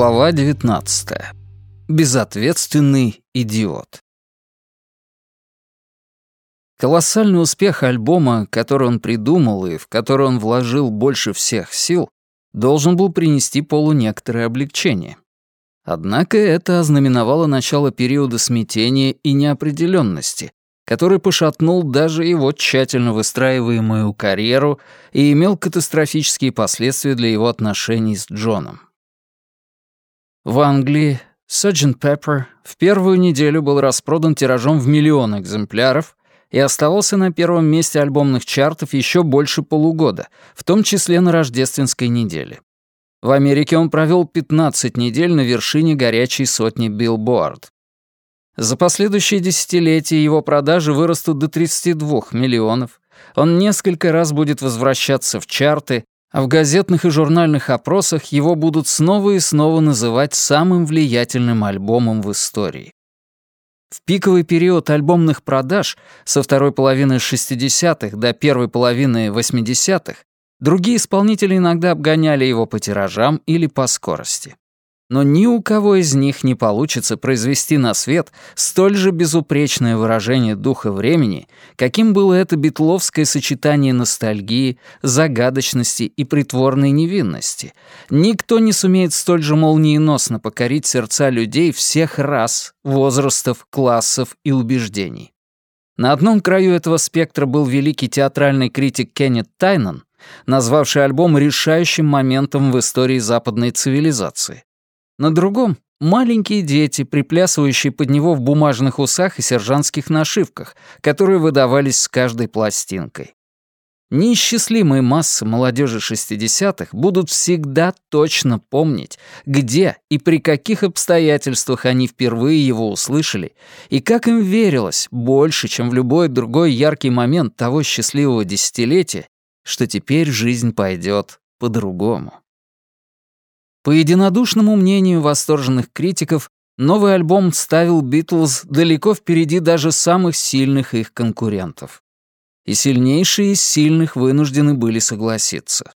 Глава 19. Безответственный идиот. Колоссальный успех альбома, который он придумал и в который он вложил больше всех сил, должен был принести Полу некоторое облегчение. Однако это ознаменовало начало периода смятения и неопределенности, который пошатнул даже его тщательно выстраиваемую карьеру и имел катастрофические последствия для его отношений с Джоном. В Англии Sgt. Pepper в первую неделю был распродан тиражом в миллион экземпляров и оставался на первом месте альбомных чартов еще больше полугода, в том числе на рождественской неделе. В Америке он провел 15 недель на вершине горячей сотни Billboard. За последующие десятилетия его продажи вырастут до 32 миллионов. Он несколько раз будет возвращаться в чарты, а в газетных и журнальных опросах его будут снова и снова называть самым влиятельным альбомом в истории. В пиковый период альбомных продаж со второй половины 60-х до первой половины 80-х другие исполнители иногда обгоняли его по тиражам или по скорости но ни у кого из них не получится произвести на свет столь же безупречное выражение духа времени, каким было это битловское сочетание ностальгии, загадочности и притворной невинности. Никто не сумеет столь же молниеносно покорить сердца людей всех рас, возрастов, классов и убеждений. На одном краю этого спектра был великий театральный критик Кеннет Тайнан, назвавший альбом решающим моментом в истории западной цивилизации. На другом — маленькие дети, приплясывающие под него в бумажных усах и сержантских нашивках, которые выдавались с каждой пластинкой. Неисчислимые массы молодежи 60-х будут всегда точно помнить, где и при каких обстоятельствах они впервые его услышали, и как им верилось больше, чем в любой другой яркий момент того счастливого десятилетия, что теперь жизнь пойдет по-другому. По единодушному мнению восторженных критиков, новый альбом ставил Битлз далеко впереди даже самых сильных их конкурентов. И сильнейшие из сильных вынуждены были согласиться.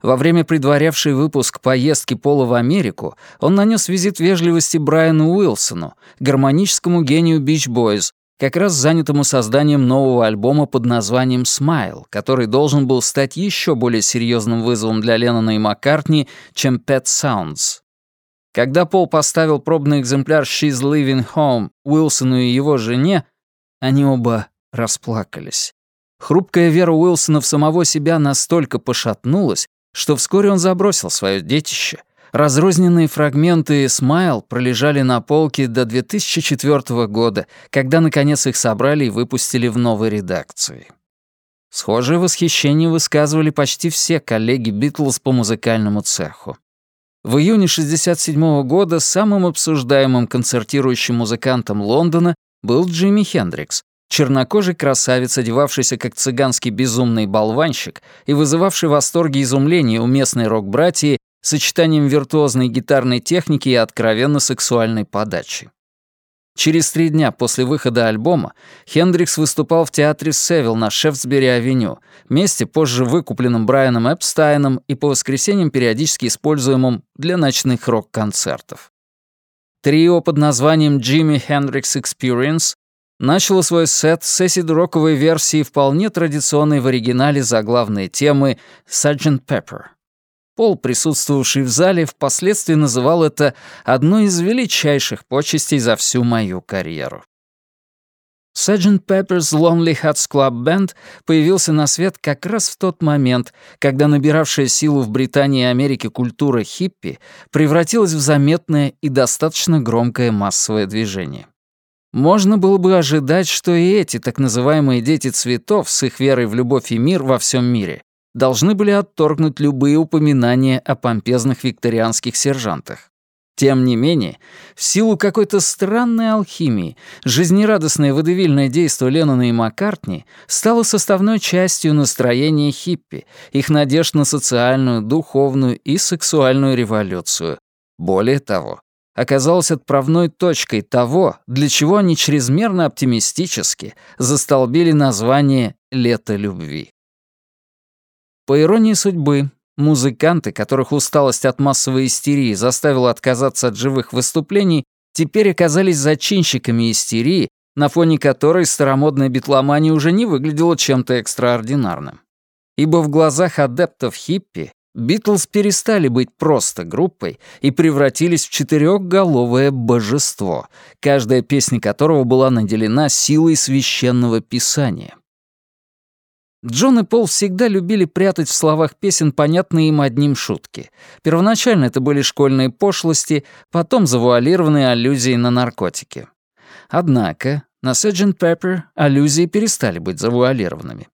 Во время предварявшей выпуск поездки Пола в Америку он нанес визит вежливости Брайану Уилсону, гармоническому гению Beach Boys, как раз занятому созданием нового альбома под названием «Smile», который должен был стать еще более серьезным вызовом для Леннона и Маккартни, чем «Pet Sounds». Когда Пол поставил пробный экземпляр «She's Living Home» Уилсону и его жене, они оба расплакались. Хрупкая вера Уилсона в самого себя настолько пошатнулась, что вскоре он забросил свое детище — Разрозненные фрагменты «Смайл» пролежали на полке до 2004 года, когда, наконец, их собрали и выпустили в новой редакции. Схожее восхищение высказывали почти все коллеги Битлз по музыкальному цеху. В июне 1967 года самым обсуждаемым концертирующим музыкантом Лондона был Джимми Хендрикс, чернокожий красавец, одевавшийся как цыганский безумный болванщик и вызывавший восторги и изумление у местной рок-братьи сочетанием виртуозной гитарной техники и откровенно сексуальной подачи. Через три дня после выхода альбома Хендрикс выступал в театре Севил на Шефсбери-авеню, месте позже выкупленном Брайаном Эпстайном и по воскресеньям периодически используемом для ночных рок-концертов. Трио под названием Jimmy Hendrix Experience начало свой сет с эсид-роковой версии вполне традиционной в оригинале заглавной темы «Sgt. Pepper». Пол, присутствовавший в зале, впоследствии называл это одной из величайших почестей за всю мою карьеру. Sgt. Pepper's Lonely Hearts Club Band появился на свет как раз в тот момент, когда набиравшая силу в Британии и Америке культура хиппи превратилась в заметное и достаточно громкое массовое движение. Можно было бы ожидать, что и эти так называемые «дети цветов» с их верой в любовь и мир во всем мире должны были отторгнуть любые упоминания о помпезных викторианских сержантах. Тем не менее, в силу какой-то странной алхимии, жизнерадостное водевильное действо Леннона и Маккартни стало составной частью настроения хиппи, их надежд на социальную, духовную и сексуальную революцию. Более того, оказалось отправной точкой того, для чего они чрезмерно оптимистически застолбили название «Лето любви». По иронии судьбы, Музыканты, которых усталость от массовой истерии заставила отказаться от живых выступлений, теперь оказались зачинщиками истерии, на фоне которой старомодная битломания уже не выглядела чем-то экстраординарным. Ибо в глазах адептов хиппи Битлз перестали быть просто группой и превратились в четырехголовое божество, каждая песня которого была наделена силой священного писания. Джон и Пол всегда любили прятать в словах песен понятные им одним шутки. Первоначально это были школьные пошлости, потом завуалированные аллюзии на наркотики. Однако на Sgt. Pepper аллюзии перестали быть завуалированными.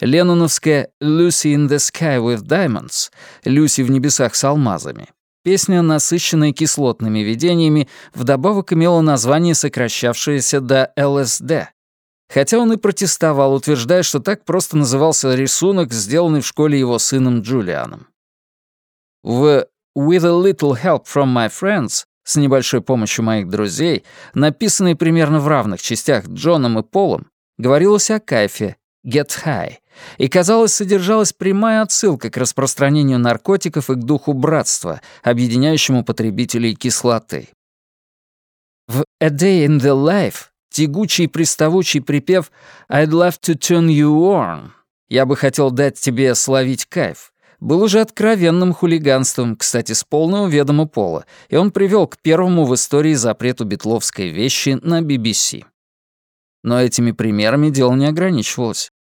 Ленноновская «Lucy in the Sky with Diamonds» — «Люси в небесах с алмазами» Песня, насыщенная кислотными видениями, вдобавок имела название, сокращавшееся до ЛСД. Хотя он и протестовал, утверждая, что так просто назывался рисунок, сделанный в школе его сыном Джулианом. В «With a little help from my friends» с небольшой помощью моих друзей, написанной примерно в равных частях Джоном и Полом, говорилось о кайфе «get high», и, казалось, содержалась прямая отсылка к распространению наркотиков и к духу братства, объединяющему потребителей кислоты. В «A Day in the Life» тягучий приставучий припев «I'd love to turn you on» «Я бы хотел дать тебе словить кайф» был уже откровенным хулиганством, кстати, с полного ведома пола, и он привел к первому в истории запрету битловской вещи на BBC. Но этими примерами дело не ограничивалось.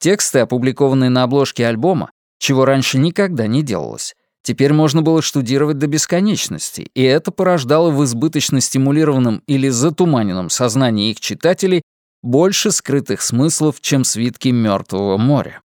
Тексты, опубликованные на обложке альбома, чего раньше никогда не делалось, теперь можно было штудировать до бесконечности, и это порождало в избыточно стимулированном или затуманенном сознании их читателей больше скрытых смыслов, чем свитки Мертвого моря.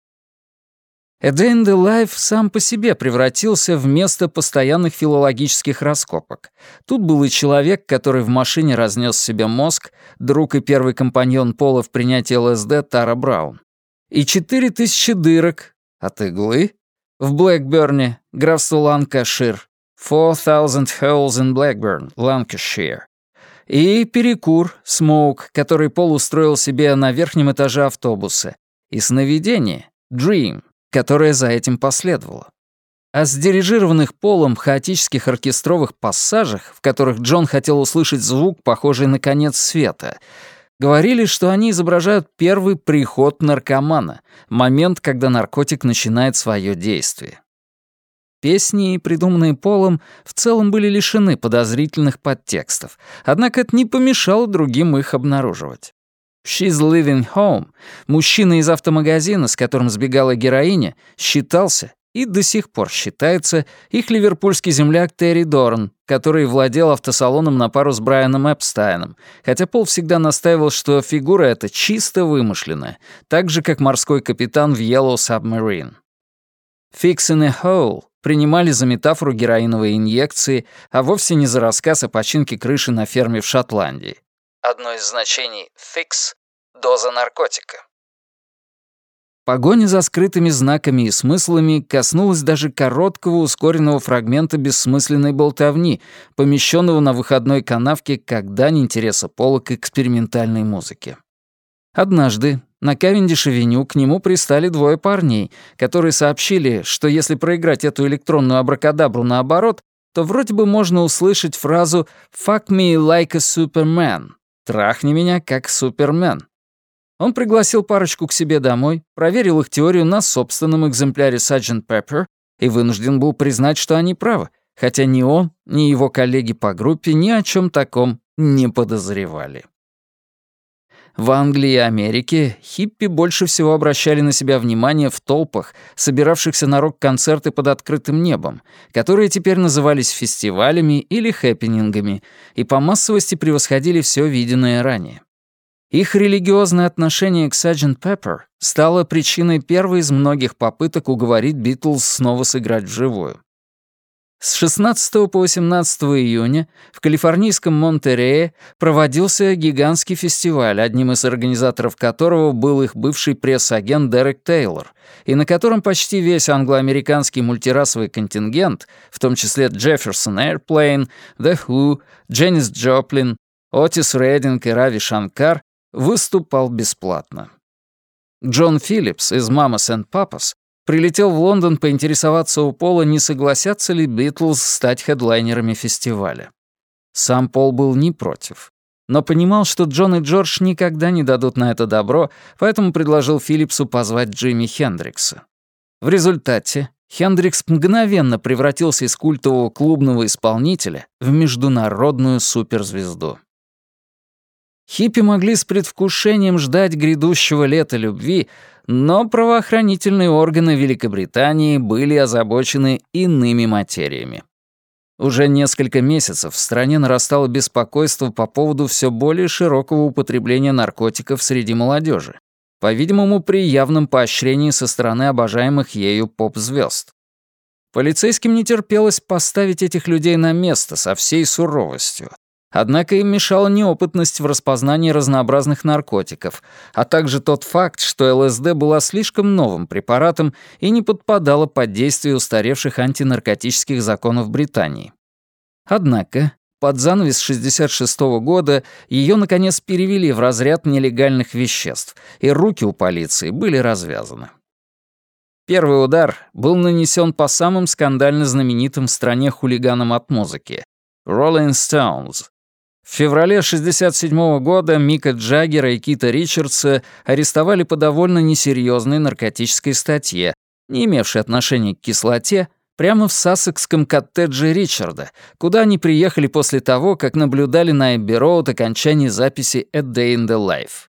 A Day in the Life сам по себе превратился в место постоянных филологических раскопок. Тут был и человек, который в машине разнес себе мозг, друг и первый компаньон Пола в принятии ЛСД Тара Браун и четыре тысячи дырок от иглы в Блэкберне, графство Ланкашир, Four Thousand Holes in Blackburn, Lancashire, и перекур, смоук, который Пол устроил себе на верхнем этаже автобуса, и сновидение, dream, которое за этим последовало. О сдирижированных полом хаотических оркестровых пассажах, в которых Джон хотел услышать звук, похожий на конец света — Говорили, что они изображают первый приход наркомана, момент, когда наркотик начинает свое действие. Песни, придуманные Полом, в целом были лишены подозрительных подтекстов, однако это не помешало другим их обнаруживать. «She's Living Home» мужчина из автомагазина, с которым сбегала героиня, считался и до сих пор считается их ливерпульский земляк Терри Дорн, который владел автосалоном на пару с Брайаном Эпстайном, хотя Пол всегда настаивал, что фигура эта чисто вымышленная, так же, как морской капитан в Yellow Submarine. «Fixing a Hole» принимали за метафору героиновой инъекции, а вовсе не за рассказ о починке крыши на ферме в Шотландии. Одно из значений «fix» — доза наркотика. Погоня за скрытыми знаками и смыслами коснулась даже короткого ускоренного фрагмента бессмысленной болтовни, помещенного на выходной канавке как дань интереса Пола к экспериментальной музыке. Однажды на Кавендиш-авеню к нему пристали двое парней, которые сообщили, что если проиграть эту электронную абракадабру наоборот, то вроде бы можно услышать фразу «fuck me like a superman» — «трахни меня как супермен». Он пригласил парочку к себе домой, проверил их теорию на собственном экземпляре Sgt. Pepper и вынужден был признать, что они правы, хотя ни он, ни его коллеги по группе ни о чем таком не подозревали. В Англии и Америке хиппи больше всего обращали на себя внимание в толпах, собиравшихся на рок-концерты под открытым небом, которые теперь назывались фестивалями или хэппинингами, и по массовости превосходили все виденное ранее. Их религиозное отношение к Sgt. Pepper стало причиной первой из многих попыток уговорить Битлз снова сыграть вживую. С 16 по 18 июня в калифорнийском Монтерее проводился гигантский фестиваль, одним из организаторов которого был их бывший пресс-агент Дерек Тейлор, и на котором почти весь англоамериканский мультирасовый контингент, в том числе Джефферсон Airplane, The Who, Дженнис Джоплин, Отис Рейдинг и Рави Шанкар, выступал бесплатно. Джон Филлипс из «Мамас and Папас» прилетел в Лондон поинтересоваться у Пола, не согласятся ли Битлз стать хедлайнерами фестиваля. Сам Пол был не против. Но понимал, что Джон и Джордж никогда не дадут на это добро, поэтому предложил Филлипсу позвать Джимми Хендрикса. В результате Хендрикс мгновенно превратился из культового клубного исполнителя в международную суперзвезду. Хиппи могли с предвкушением ждать грядущего лета любви, но правоохранительные органы Великобритании были озабочены иными материями. Уже несколько месяцев в стране нарастало беспокойство по поводу все более широкого употребления наркотиков среди молодежи, по-видимому, при явном поощрении со стороны обожаемых ею поп-звезд. Полицейским не терпелось поставить этих людей на место со всей суровостью, Однако им мешала неопытность в распознании разнообразных наркотиков, а также тот факт, что ЛСД была слишком новым препаратом и не подпадала под действие устаревших антинаркотических законов Британии. Однако, под занавес 66 -го года ее, наконец, перевели в разряд нелегальных веществ, и руки у полиции были развязаны. Первый удар был нанесен по самым скандально знаменитым в стране хулиганам от музыки — Rolling Stones, в феврале 1967 года Мика Джаггера и Кита Ричардса арестовали по довольно несерьезной наркотической статье, не имевшей отношения к кислоте, прямо в сассекском коттедже Ричарда, куда они приехали после того, как наблюдали на Эбби-Роуд окончание записи «A Day in the Life».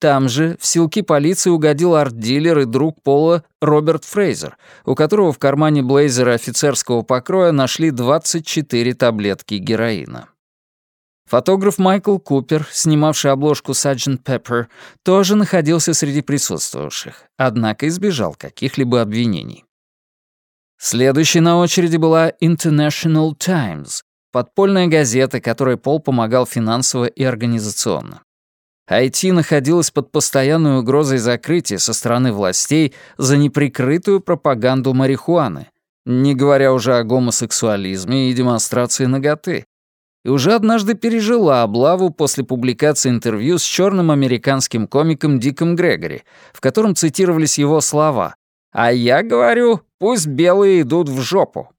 Там же в силки полиции угодил арт-дилер и друг Пола Роберт Фрейзер, у которого в кармане блейзера офицерского покроя нашли 24 таблетки героина. Фотограф Майкл Купер, снимавший обложку Sgt. Pepper, тоже находился среди присутствовавших, однако избежал каких-либо обвинений. Следующей на очереди была International Times, подпольная газета, которой Пол помогал финансово и организационно. IT находилась под постоянной угрозой закрытия со стороны властей за неприкрытую пропаганду марихуаны, не говоря уже о гомосексуализме и демонстрации наготы, и уже однажды пережила облаву после публикации интервью с черным американским комиком Диком Грегори, в котором цитировались его слова «А я говорю, пусть белые идут в жопу».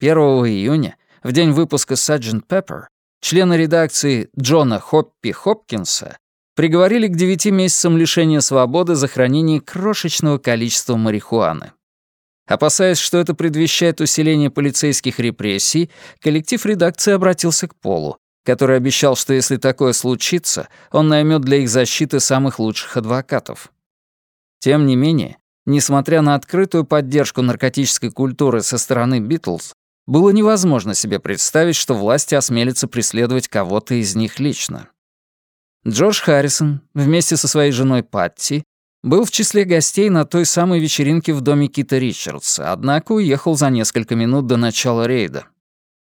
1 июня, в день выпуска Sgt. Pepper, члены редакции Джона Хоппи Хопкинса приговорили к 9 месяцам лишения свободы за хранение крошечного количества марихуаны. Опасаясь, что это предвещает усиление полицейских репрессий, коллектив редакции обратился к Полу, который обещал, что если такое случится, он наймет для их защиты самых лучших адвокатов. Тем не менее, несмотря на открытую поддержку наркотической культуры со стороны Битлз, было невозможно себе представить, что власти осмелятся преследовать кого-то из них лично. Джордж Харрисон вместе со своей женой Патти был в числе гостей на той самой вечеринке в доме Кита Ричардса, однако уехал за несколько минут до начала рейда.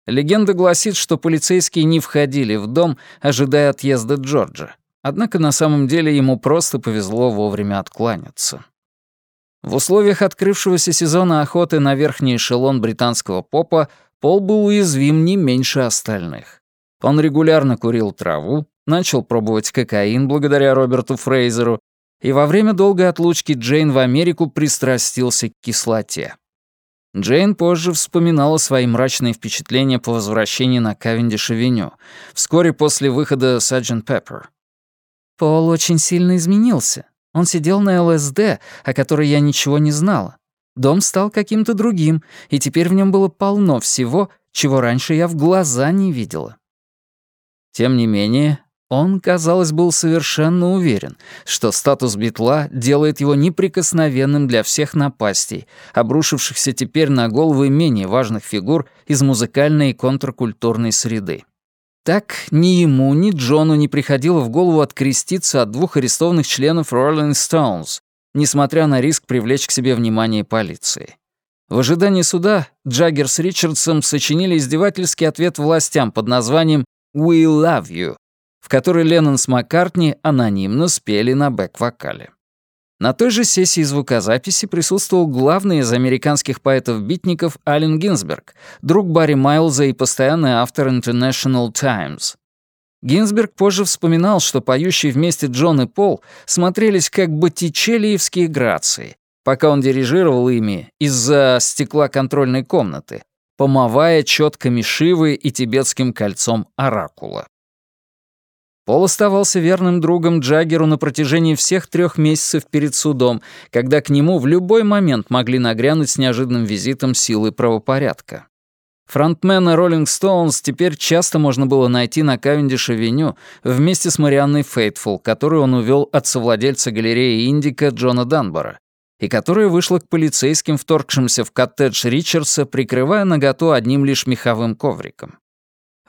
Легенда гласит, что полицейские не входили в дом, ожидая отъезда Джорджа. Однако на самом деле ему просто повезло вовремя откланяться. В условиях открывшегося сезона охоты на верхний эшелон британского попа Пол был уязвим не меньше остальных. Он регулярно курил траву, начал пробовать кокаин благодаря Роберту Фрейзеру и во время долгой отлучки Джейн в Америку пристрастился к кислоте. Джейн позже вспоминала свои мрачные впечатления по возвращении на Кавендиш-авеню, вскоре после выхода Sgt. Pepper. Пол очень сильно изменился. Он сидел на ЛСД, о которой я ничего не знала. Дом стал каким-то другим, и теперь в нем было полно всего, чего раньше я в глаза не видела. Тем не менее, он, казалось, был совершенно уверен, что статус Битла делает его неприкосновенным для всех напастей, обрушившихся теперь на головы менее важных фигур из музыкальной и контркультурной среды. Так ни ему, ни Джону не приходило в голову откреститься от двух арестованных членов Rolling Stones, несмотря на риск привлечь к себе внимание полиции. В ожидании суда Джаггер с Ричардсом сочинили издевательский ответ властям под названием «We love you», в которой Леннон с Маккартни анонимно спели на бэк-вокале. На той же сессии звукозаписи присутствовал главный из американских поэтов-битников Ален Гинзберг, друг Барри Майлза и постоянный автор International Times. Гинзберг позже вспоминал, что поющие вместе Джон и Пол смотрелись как боттичелиевские грации, пока он дирижировал ими из-за стекла контрольной комнаты, помывая четками Шивы и тибетским кольцом Оракула. Пол оставался верным другом Джаггеру на протяжении всех трех месяцев перед судом, когда к нему в любой момент могли нагрянуть с неожиданным визитом силы правопорядка. Фронтмена Rolling Stones теперь часто можно было найти на Кавендиш-авеню вместе с Марианной Фейтфул, которую он увел от совладельца галереи Индика Джона Данбора, и которая вышла к полицейским, вторгшимся в коттедж Ричардса, прикрывая наготу одним лишь меховым ковриком.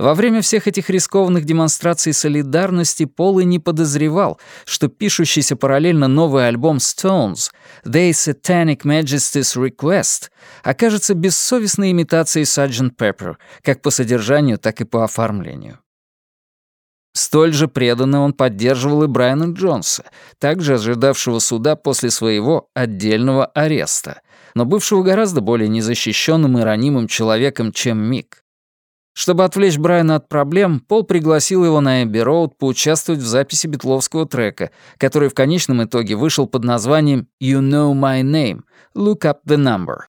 Во время всех этих рискованных демонстраций солидарности Пол и не подозревал, что пишущийся параллельно новый альбом Stones «They Satanic Majesty's Request» окажется бессовестной имитацией Sgt. Pepper, как по содержанию, так и по оформлению. Столь же преданно он поддерживал и Брайана Джонса, также ожидавшего суда после своего отдельного ареста, но бывшего гораздо более незащищенным и ранимым человеком, чем Мик. Чтобы отвлечь Брайана от проблем, Пол пригласил его на Эбби Роуд поучаствовать в записи битловского трека, который в конечном итоге вышел под названием «You Know My Name» — «Look Up The Number».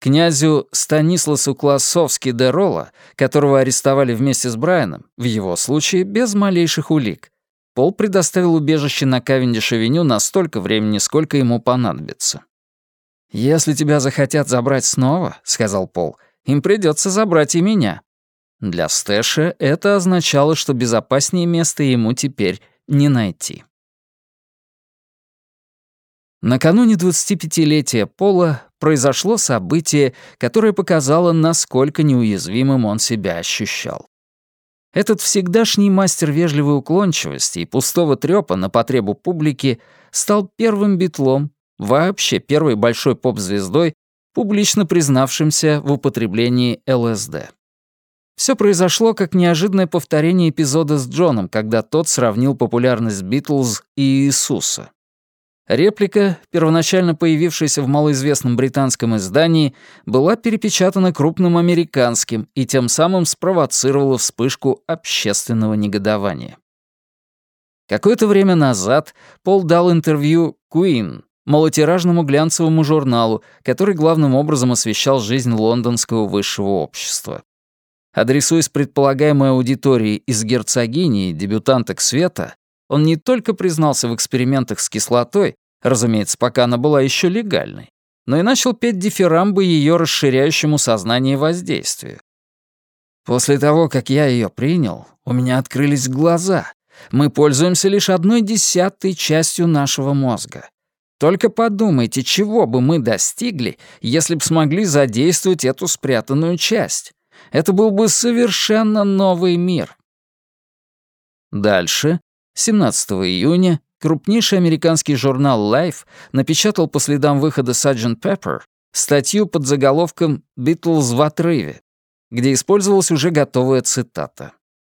Князю Станисласу Классовски де Ролла, которого арестовали вместе с Брайаном, в его случае без малейших улик, Пол предоставил убежище на Кавендиш-авеню на столько времени, сколько ему понадобится. «Если тебя захотят забрать снова», — сказал Пол, — им придется забрать и меня. Для Стэша это означало, что безопаснее места ему теперь не найти. Накануне 25-летия Пола произошло событие, которое показало, насколько неуязвимым он себя ощущал. Этот всегдашний мастер вежливой уклончивости и пустого трёпа на потребу публики стал первым битлом, вообще первой большой поп-звездой, публично признавшимся в употреблении ЛСД. Все произошло как неожиданное повторение эпизода с Джоном, когда тот сравнил популярность Битлз и Иисуса. Реплика, первоначально появившаяся в малоизвестном британском издании, была перепечатана крупным американским и тем самым спровоцировала вспышку общественного негодования. Какое-то время назад Пол дал интервью Queen, малотиражному глянцевому журналу, который главным образом освещал жизнь лондонского высшего общества. Адресуясь предполагаемой аудитории из герцогини дебютанток света, он не только признался в экспериментах с кислотой, разумеется, пока она была еще легальной, но и начал петь дифирамбы ее расширяющему сознание воздействию. После того, как я ее принял, у меня открылись глаза. Мы пользуемся лишь одной десятой частью нашего мозга. Только подумайте, чего бы мы достигли, если бы смогли задействовать эту спрятанную часть. Это был бы совершенно новый мир. Дальше, 17 июня, крупнейший американский журнал Life напечатал по следам выхода Sgt. Pepper статью под заголовком «Битлз в отрыве», где использовалась уже готовая цитата.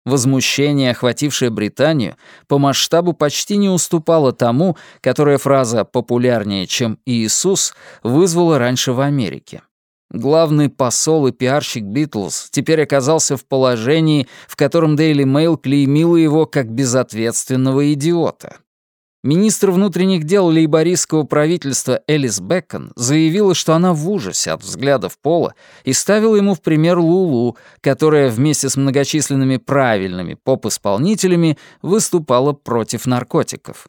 Возмущение, охватившее Британию, по масштабу почти не уступало тому, которое фраза «популярнее, чем Иисус» вызвала раньше в Америке. Главный посол и пиарщик Битлз теперь оказался в положении, в котором Daily Mail клеймила его как безответственного идиота. Министр внутренних дел лейбористского правительства Элис Бекон заявила, что она в ужасе от взглядов Пола и ставила ему в пример Лулу, которая вместе с многочисленными правильными поп-исполнителями выступала против наркотиков.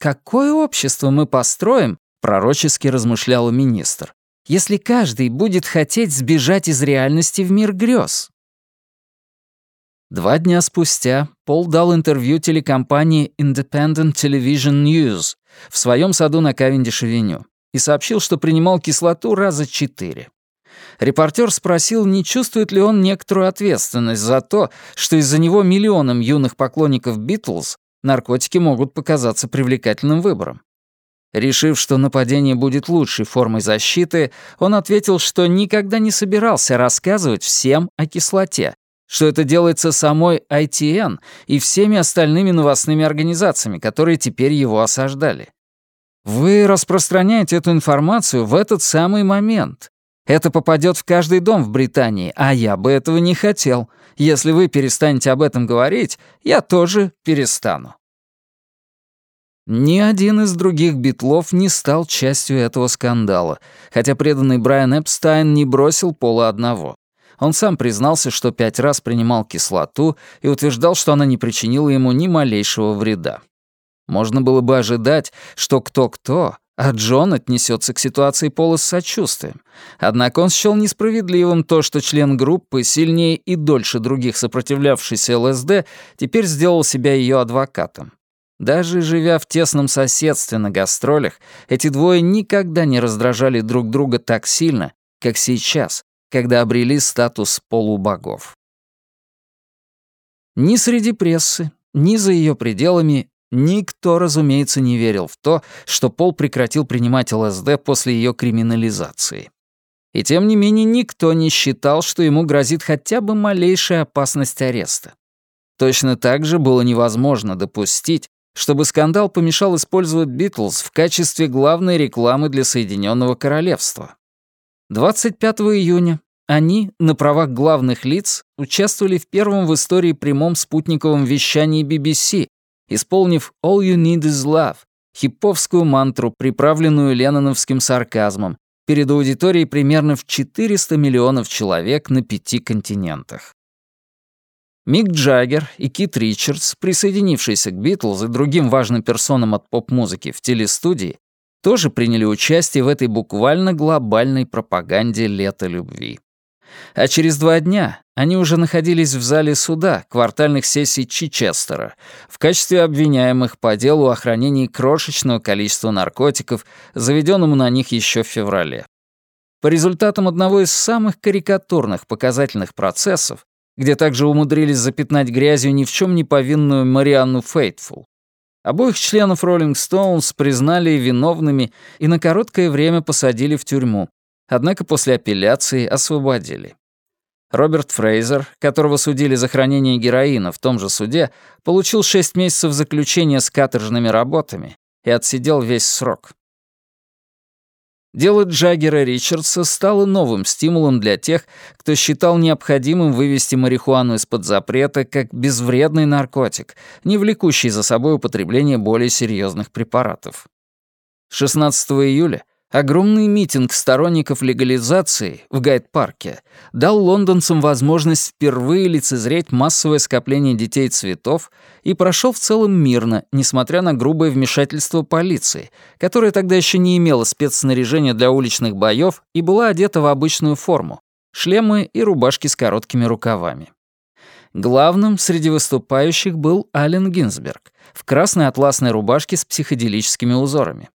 «Какое общество мы построим?» — пророчески размышляла министр. «Если каждый будет хотеть сбежать из реальности в мир грез». Два дня спустя Пол дал интервью телекомпании Independent Television News в своем саду на Кавендиш-авеню и сообщил, что принимал кислоту раза четыре. Репортер спросил, не чувствует ли он некоторую ответственность за то, что из-за него миллионам юных поклонников Битлз наркотики могут показаться привлекательным выбором. Решив, что нападение будет лучшей формой защиты, он ответил, что никогда не собирался рассказывать всем о кислоте, что это делается самой ITN и всеми остальными новостными организациями, которые теперь его осаждали. Вы распространяете эту информацию в этот самый момент. Это попадет в каждый дом в Британии, а я бы этого не хотел. Если вы перестанете об этом говорить, я тоже перестану. Ни один из других битлов не стал частью этого скандала, хотя преданный Брайан Эпстайн не бросил Пола одного. Он сам признался, что пять раз принимал кислоту и утверждал, что она не причинила ему ни малейшего вреда. Можно было бы ожидать, что кто-кто, а Джон отнесется к ситуации Пола с сочувствием. Однако он счел несправедливым то, что член группы, сильнее и дольше других сопротивлявшийся ЛСД, теперь сделал себя ее адвокатом. Даже живя в тесном соседстве на гастролях, эти двое никогда не раздражали друг друга так сильно, как сейчас, когда обрели статус полубогов. Ни среди прессы, ни за ее пределами никто, разумеется, не верил в то, что Пол прекратил принимать ЛСД после ее криминализации. И тем не менее никто не считал, что ему грозит хотя бы малейшая опасность ареста. Точно так же было невозможно допустить, чтобы скандал помешал использовать Битлз в качестве главной рекламы для Соединенного Королевства. 25 июня они, на правах главных лиц, участвовали в первом в истории прямом спутниковом вещании BBC, исполнив «All you need is love», хиповскую мантру, приправленную ленноновским сарказмом, перед аудиторией примерно в 400 миллионов человек на пяти континентах. Мик Джаггер и Кит Ричардс, присоединившиеся к Битлз и другим важным персонам от поп-музыки в телестудии, тоже приняли участие в этой буквально глобальной пропаганде лета любви. А через два дня они уже находились в зале суда квартальных сессий Чичестера в качестве обвиняемых по делу о хранении крошечного количества наркотиков, заведенному на них еще в феврале. По результатам одного из самых карикатурных показательных процессов где также умудрились запятнать грязью ни в чем не повинную Марианну Фейтфул. Обоих членов Роллинг Стоунс признали виновными и на короткое время посадили в тюрьму, однако после апелляции освободили. Роберт Фрейзер, которого судили за хранение героина в том же суде, получил 6 месяцев заключения с каторжными работами и отсидел весь срок. Дело Джаггера Ричардса стало новым стимулом для тех, кто считал необходимым вывести марихуану из-под запрета как безвредный наркотик, не влекущий за собой употребление более серьезных препаратов. 16 июля Огромный митинг сторонников легализации в Гайд-парке дал лондонцам возможность впервые лицезреть массовое скопление детей цветов и прошел в целом мирно, несмотря на грубое вмешательство полиции, которая тогда еще не имела спецснаряжения для уличных боев и была одета в обычную форму — шлемы и рубашки с короткими рукавами. Главным среди выступающих был Ален Гинзберг в красной атласной рубашке с психоделическими узорами.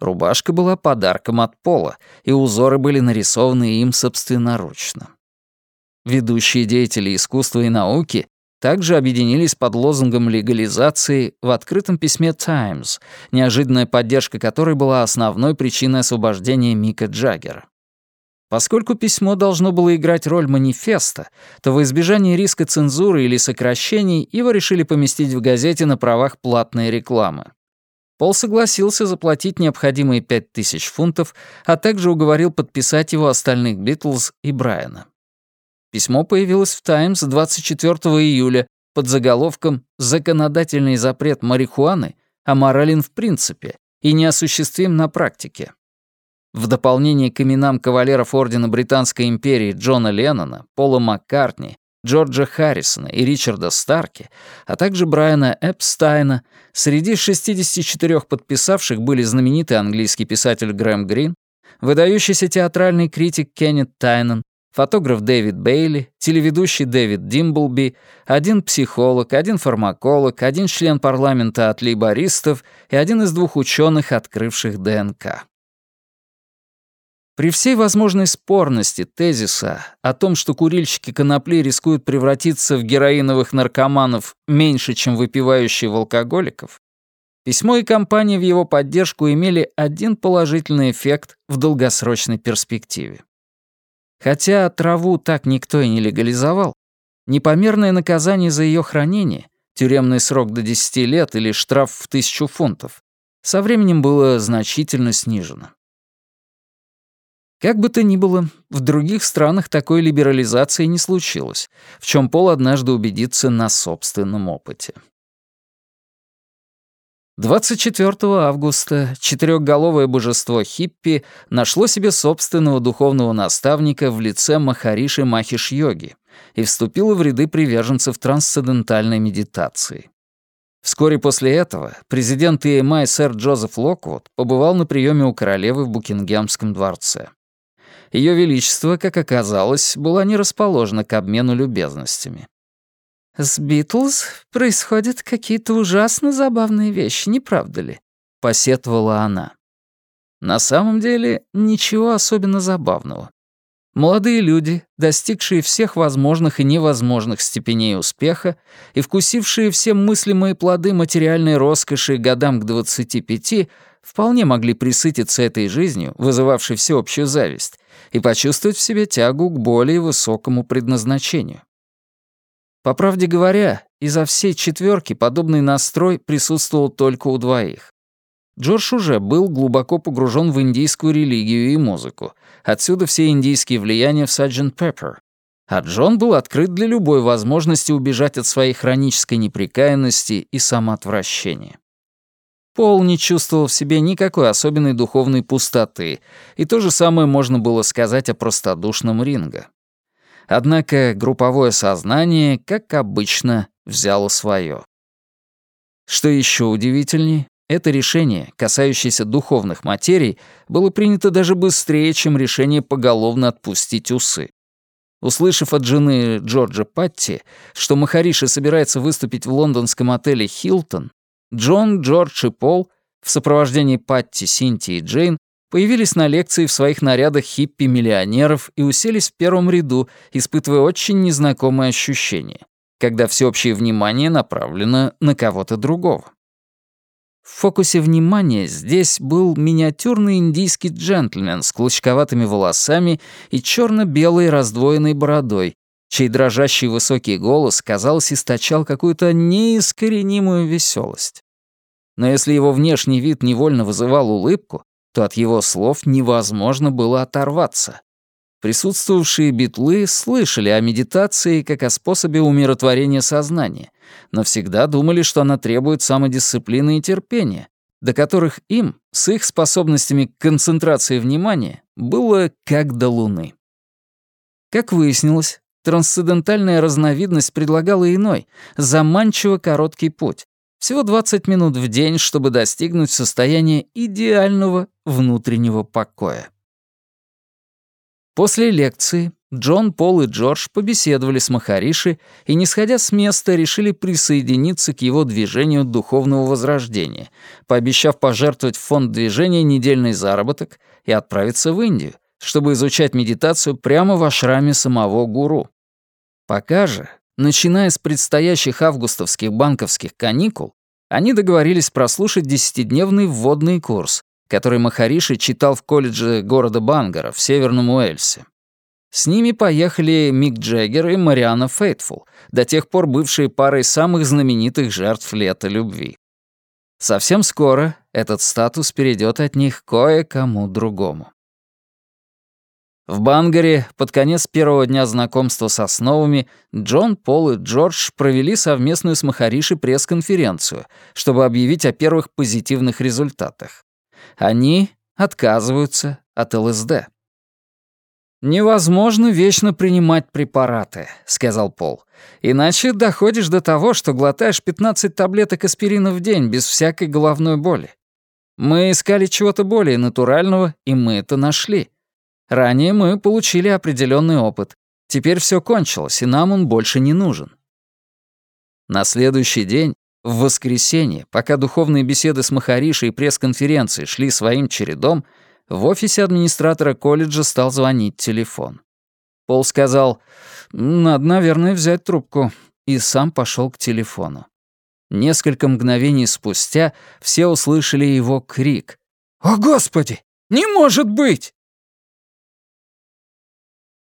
Рубашка была подарком от Пола, и узоры были нарисованы им собственноручно. Ведущие деятели искусства и науки также объединились под лозунгом легализации в открытом письме «Таймс», неожиданная поддержка которой была основной причиной освобождения Мика Джаггера. Поскольку письмо должно было играть роль манифеста, то во избежание риска цензуры или сокращений его решили поместить в газете на правах платной рекламы. Пол согласился заплатить необходимые пять тысяч фунтов, а также уговорил подписать его остальных Битлз и Брайана. Письмо появилось в «Таймс» 24 июля под заголовком «Законодательный запрет марихуаны аморален в принципе и неосуществим на практике». В дополнение к именам кавалеров Ордена Британской империи Джона Леннона, Пола Маккартни, Джорджа Харрисона и Ричарда Старки, а также Брайана Эпстайна, среди 64 подписавших были знаменитый английский писатель Грэм Грин, выдающийся театральный критик Кеннет Тайнан, фотограф Дэвид Бейли, телеведущий Дэвид Димблби, один психолог, один фармаколог, один член парламента от лейбористов и один из двух ученых, открывших ДНК. При всей возможной спорности тезиса о том, что курильщики конопли рискуют превратиться в героиновых наркоманов меньше, чем выпивающие в алкоголиков, письмо и кампания в его поддержку имели один положительный эффект в долгосрочной перспективе. Хотя траву так никто и не легализовал, непомерное наказание за ее хранение, тюремный срок до 10 лет или штраф в тысячу фунтов, со временем было значительно снижено. Как бы то ни было, в других странах такой либерализации не случилось, в чем Пол однажды убедится на собственном опыте. 24 августа четырехголовое божество Хиппи нашло себе собственного духовного наставника в лице Махариши Махиш-йоги и вступило в ряды приверженцев трансцендентальной медитации. Вскоре после этого президент EMI сэр Джозеф Локвуд побывал на приеме у королевы в Букингемском дворце. Ее Величество, как оказалось, была не расположена к обмену любезностями. «С Битлз происходят какие-то ужасно забавные вещи, не правда ли?» — посетовала она. На самом деле, ничего особенно забавного. Молодые люди, достигшие всех возможных и невозможных степеней успеха и вкусившие все мыслимые плоды материальной роскоши годам к 25, вполне могли присытиться этой жизнью, вызывавшей всеобщую зависть, и почувствовать в себе тягу к более высокому предназначению. По правде говоря, изо всей четверки подобный настрой присутствовал только у двоих. Джордж уже был глубоко погружен в индийскую религию и музыку, отсюда все индийские влияния в Sgt. Pepper. А Джон был открыт для любой возможности убежать от своей хронической неприкаянности и самоотвращения. Пол не чувствовал в себе никакой особенной духовной пустоты, и то же самое можно было сказать о простодушном Ринго. Однако групповое сознание, как обычно, взяло свое. Что еще удивительнее, это решение, касающееся духовных материй, было принято даже быстрее, чем решение поголовно отпустить усы. Услышав от жены Джорджа Патти, что Махариша собирается выступить в лондонском отеле «Хилтон», Джон, Джордж и Пол в сопровождении Патти, Синти и Джейн появились на лекции в своих нарядах хиппи-миллионеров и уселись в первом ряду, испытывая очень незнакомые ощущения, когда всеобщее внимание направлено на кого-то другого. В фокусе внимания здесь был миниатюрный индийский джентльмен с клочковатыми волосами и черно-белой раздвоенной бородой, чей дрожащий высокий голос, казалось, источал какую-то неискоренимую веселость. Но если его внешний вид невольно вызывал улыбку, то от его слов невозможно было оторваться. Присутствовавшие битлы слышали о медитации как о способе умиротворения сознания, но всегда думали, что она требует самодисциплины и терпения, до которых им, с их способностями к концентрации внимания, было как до луны. Как выяснилось, трансцендентальная разновидность предлагала иной, заманчиво короткий путь. Всего 20 минут в день, чтобы достигнуть состояния идеального внутреннего покоя. После лекции Джон, Пол и Джордж побеседовали с Махариши и, не сходя с места, решили присоединиться к его движению духовного возрождения, пообещав пожертвовать в фонд движения недельный заработок и отправиться в Индию, чтобы изучать медитацию прямо в ашраме самого гуру. Пока же, начиная с предстоящих августовских банковских каникул, они договорились прослушать десятидневный вводный курс, который Махариши читал в колледже города Бангара в Северном Уэльсе. С ними поехали Мик Джеггер и Мариана Фейтфул, до тех пор бывшие парой самых знаменитых жертв лета любви. Совсем скоро этот статус перейдет от них кое-кому другому. В Бангаре под конец первого дня знакомства с основами Джон, Пол и Джордж провели совместную с Махариши пресс-конференцию, чтобы объявить о первых позитивных результатах. Они отказываются от ЛСД. «Невозможно вечно принимать препараты», — сказал Пол. «Иначе доходишь до того, что глотаешь 15 таблеток аспирина в день без всякой головной боли. Мы искали чего-то более натурального, и мы это нашли. Ранее мы получили определенный опыт. Теперь все кончилось, и нам он больше не нужен». На следующий день в воскресенье, пока духовные беседы с Махаришей и пресс-конференции шли своим чередом, в офисе администратора колледжа стал звонить телефон. Пол сказал «Надо, наверное, взять трубку», и сам пошел к телефону. Несколько мгновений спустя все услышали его крик. «О, Господи! Не может быть!»